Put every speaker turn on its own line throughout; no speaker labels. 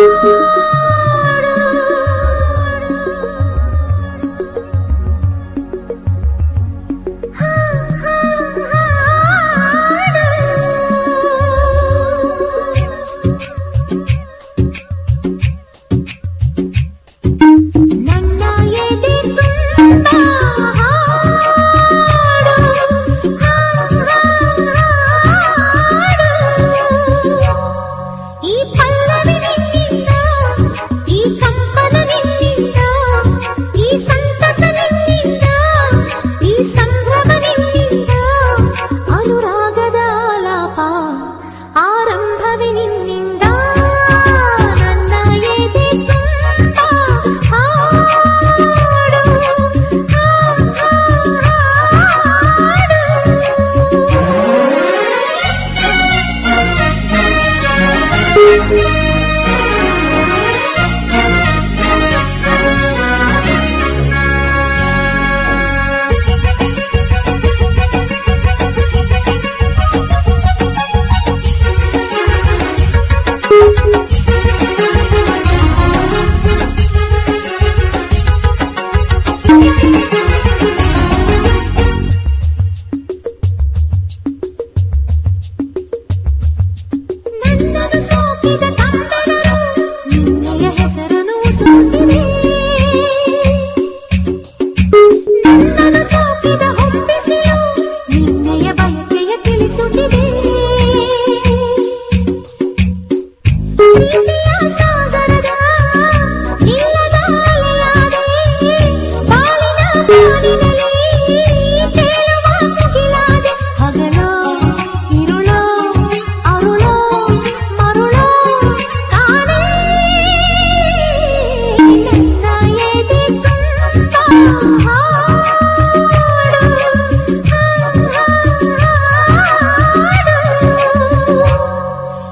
you. Thank.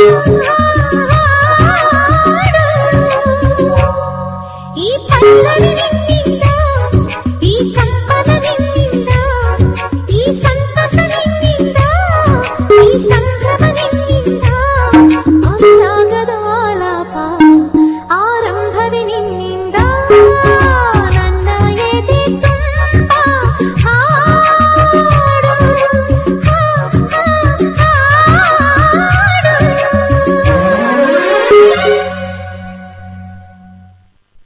you.